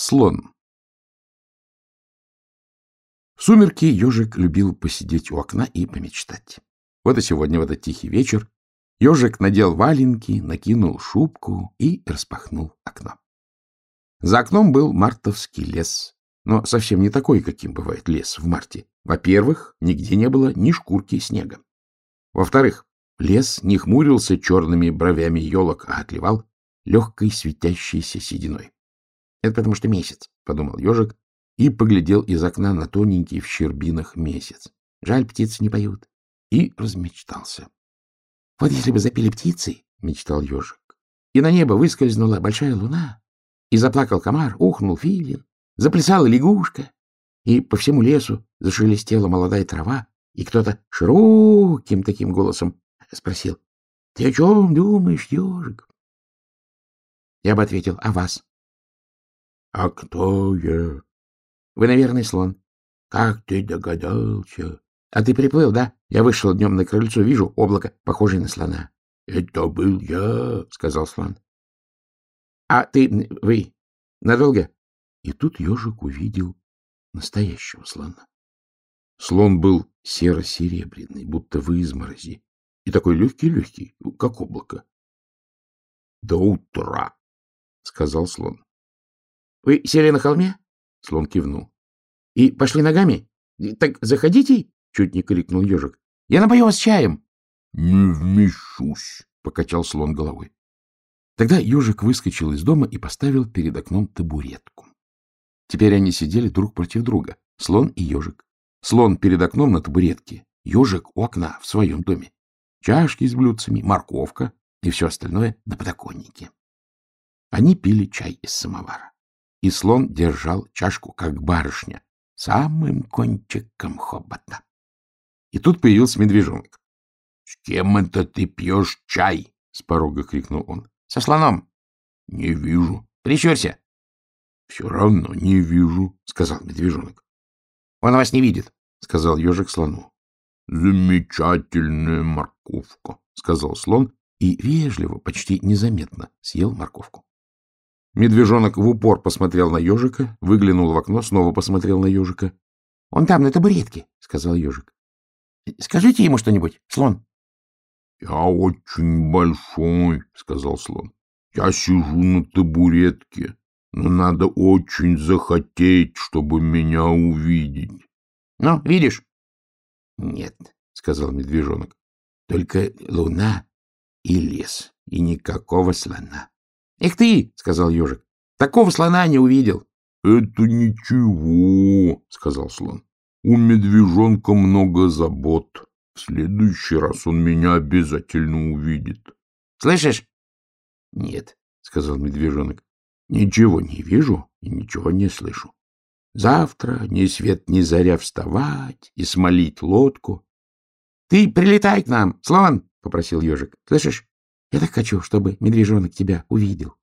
Слон. В сумерки ежик любил посидеть у окна и помечтать. Вот и сегодня, в этот тихий вечер, ежик надел валенки, накинул шубку и распахнул окно. За окном был мартовский лес, но совсем не такой, каким бывает лес в марте. Во-первых, нигде не было ни шкурки снега. Во-вторых, лес не хмурился черными бровями елок, а отливал легкой светящейся сединой. — Это потому что месяц, — подумал ежик и поглядел из окна на тоненький в щербинах месяц. Жаль, птицы не поют. И размечтался. — Вот если бы запели птицы, — мечтал ежик, — и на небо выскользнула большая луна, и заплакал комар, ухнул филин, заплясала лягушка, и по всему лесу зашелестела молодая трава, и кто-то широким таким голосом спросил, — Ты о чем думаешь, ежик? Я бы ответил, — О вас. — А кто я? — Вы, наверное, слон. — Как ты догадался? — А ты приплыл, да? Я вышел днем на крыльцо, вижу облако, похожее на слона. — Это был я, — сказал слон. — А ты, вы, надолго? И тут ежик увидел настоящего слона. Слон был серо-серебряный, будто в изморози, и такой легкий-легкий, как облако. — До утра, — сказал слон. — Вы сели на холме? — слон кивнул. — И пошли ногами? — Так заходите, — чуть не крикнул ежик. — Я напою вас чаем. — Не вмещусь, — покачал слон головой. Тогда ежик выскочил из дома и поставил перед окном табуретку. Теперь они сидели друг против друга, слон и ежик. Слон перед окном на табуретке, ежик у окна в своем доме. Чашки с блюдцами, морковка и все остальное на подоконнике. Они пили чай из самовара и слон держал чашку, как барышня, самым кончиком хобота. И тут появился медвежонок. — С кем это ты пьешь чай? — с порога крикнул он. — Со слоном. — Не вижу. — Прищурься. — Все равно не вижу, — сказал медвежонок. — Он вас не видит, — сказал ежик слону. — Замечательная морковка, — сказал слон и вежливо, почти незаметно съел морковку. Медвежонок в упор посмотрел на ежика, выглянул в окно, снова посмотрел на ежика. — Он там, на табуретке, — сказал ежик. — Скажите ему что-нибудь, слон. — Я очень большой, — сказал слон. — Я сижу на табуретке, но надо очень захотеть, чтобы меня увидеть. — Ну, видишь? — Нет, — сказал медвежонок. — Только луна и лес, и никакого слона. — Эх ты, — сказал ежик, — такого слона не увидел. — Это ничего, — сказал слон. — У медвежонка много забот. В следующий раз он меня обязательно увидит. — Слышишь? — Нет, — сказал медвежонок. — Ничего не вижу и ничего не слышу. Завтра ни свет ни заря вставать и смолить лодку. — Ты прилетай к нам, слон, — попросил ежик. — Слышишь? Я так хочу, чтобы медвежонок тебя увидел.